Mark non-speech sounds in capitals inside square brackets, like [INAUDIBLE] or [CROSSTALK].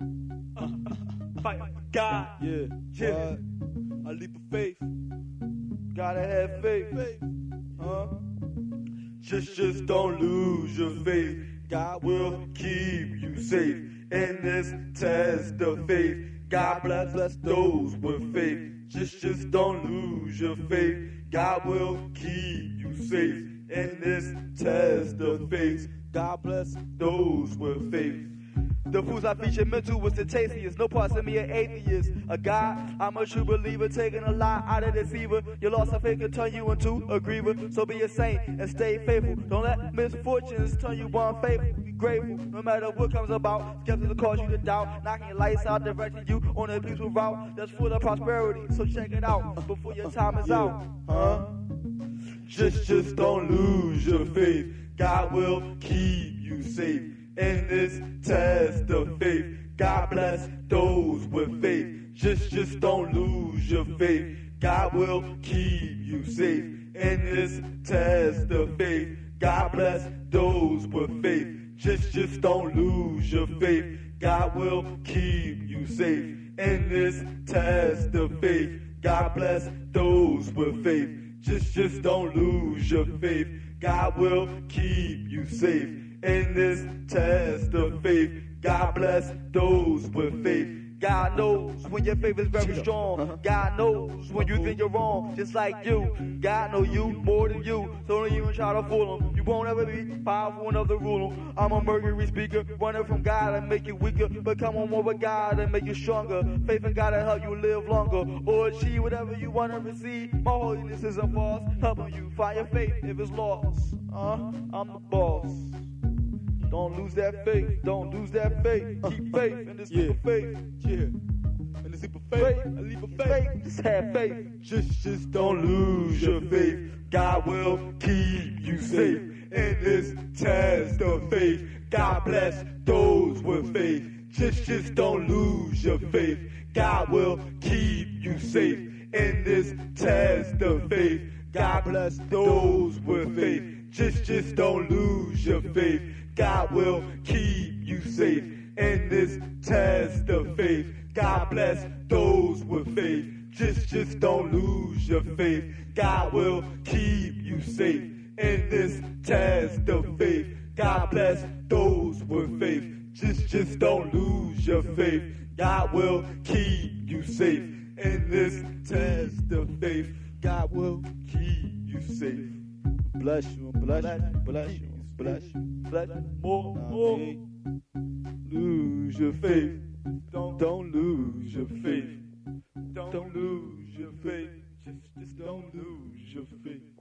[LAUGHS] Fight God. Yeah, Yeah. what? A leap of faith. Gotta have faith. Huh? Just, just don't lose your faith. God will keep you safe in this test of faith. God bless, bless those with faith. Just, just don't lose your faith. God will keep you safe in this test of faith. God bless those with faith. The foods I feature mental was the tastiest. No parts of me an atheist. A God, I'm a true believer. Taking a lie out of deceiver. Your loss of faith can turn you into a griever. So be a saint and stay faithful. Don't let misfortunes turn you unfaithful. Be grateful no matter what comes about. Skeptics will cause you to doubt. Knocking lights out, directing you on a peaceful route that's full of prosperity. So check it out before your time is out. Huh? Just, just don't lose your faith. God will keep you safe in this test of faith. God bless those with faith. Just, just don't lose your faith. God will keep you safe in this test of faith. God bless those with faith. Just, just don't lose your faith. God will keep you safe in this test of faith. God bless those with faith. Just, just don't lose your faith. God will keep you safe in this test of faith. God bless those with faith. God knows when your faith is very strong. God knows when you think you're wrong, just like you. God know you more than you, so don't even try to fool him. You won't ever be powerful enough to rule him. I'm a mercury speaker, running from God and make you weaker, but come on more with God and make you stronger. Faith in God to help you live longer, or achieve whatever you want to receive. My holiness isn't false, helping you find your faith if it's lost. Uh, I'm the boss. Don't lose that faith. Don't lose that faith. Keep uh-huh. faith in this Yeah. faith. Yeah. And this of Faith, faith, a leap of faith. Just have faith. Just, just don't lose your faith. God will keep you safe in this test of faith. God bless those with faith. Just, just don't lose your faith. God will keep you safe in this test of faith. God bless those with faith. Just, just don't lose your faith. God will keep you safe in this test of faith. God bless those with faith. Just, just don't lose your faith. God will keep you safe in this test of faith. God bless those with faith. Just, just don't lose your faith. God will keep you safe in this test of faith. God will keep you safe. bless you, bless you, bless you, Bless you more, more. Lose your faith. Don't, don't lose your faith. Don't, don't lose your faith. Just, just don't lose your faith.